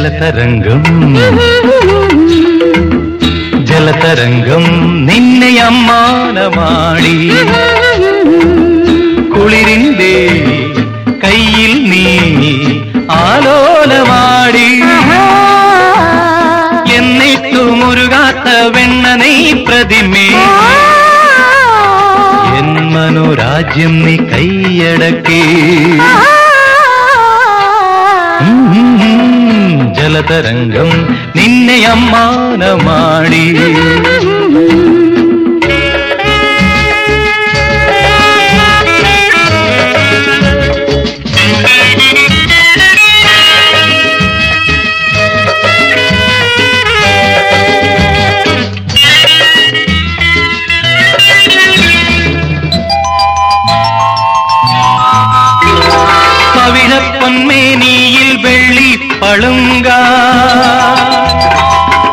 ജലതരംഗം. ജലതരംഗം നിന്നെ അമ്മാനമാടി. കുളിരിന്റെ കയ്യിൽ നീ ആലോലമാടി. എന്നിട്ടു മുരുകാത്ത വെണ്ണ നീ പ്രതിമേ. എൻ മനോരാജ്യം നീ കൈയടക്കി. ജലതരംഗം നിന്നെ അമ്മാനമാടി പവിഴപ്പൊന്മേനിയിൽ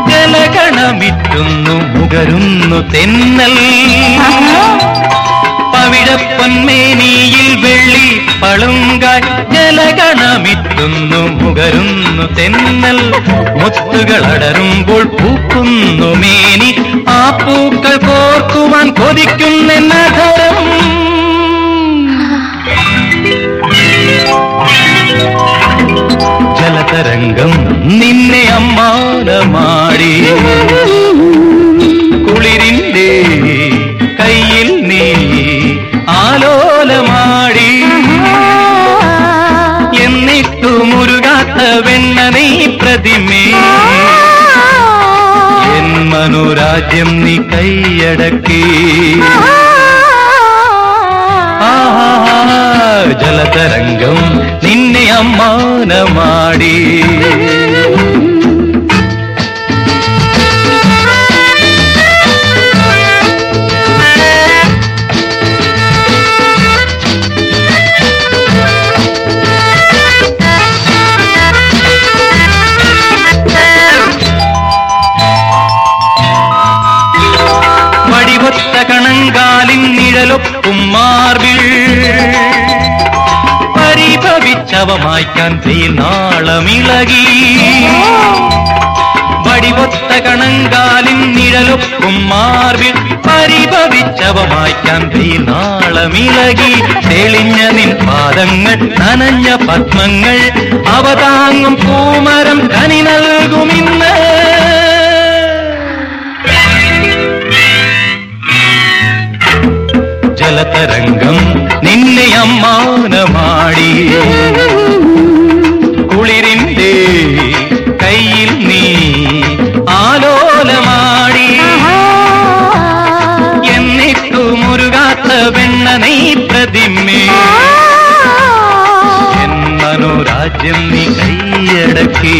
ജലഗണമിറ്റുന്നു മുകരുന്നു തെന്നൽ. പവിഴപ്പൊന്മേനിയിൽ വെള്ളി പളുങ്ക ജലഗണമിറ്റുന്നു മുകരുന്നു തെന്നൽ. മുത്തുകളടരുമ്പോൾ പൂക്കുന്നു മേനി ആ പൂക്കൾ കോർക്കുവാൻ കൊതിക്കുന്ന നിന്നെ അമ്മാനമാടി കുളിരിന്റെ കയ്യിൽ നീ ആലോലമാടി. എന്നിട്ടു മുരുകാത്ത വെണ്ണ നീ പ്രതിമേ. എൻ മനോരാജ്യം നീ കൈയടക്കി. ആഹാ ജലതരംഗം നിഴലൊപ്പും പരിഭവിച്ചവമായി പരിഭവിച്ചവ മായ്ക്കാൻ വെയിൽ നാളമിളകി വടിവൊത്ത കണങ്കാലിൻ നിഴലൊക്കും മാർബിൾ പരിഭവിച്ചവമായി മായ്ക്കാൻ വെയിൽ നാളമിളകി തെളിഞ്ഞ നിൻ പാദങ്ങൾ നനഞ്ഞ പത്മങ്ങൾ അവതാങ്ങും പൂമരം ജലതരംഗം നിന്നെ അമ്മാനമാടി. കുളിരിന്റെ കയ്യിൽ നീ ആലോലമാടി. എന്നിട്ടു മുരുകാത്ത വെണ്ണ നീ പ്രതിമേ. എൻ മനോരാജ്യം നീ കൈയടക്കി.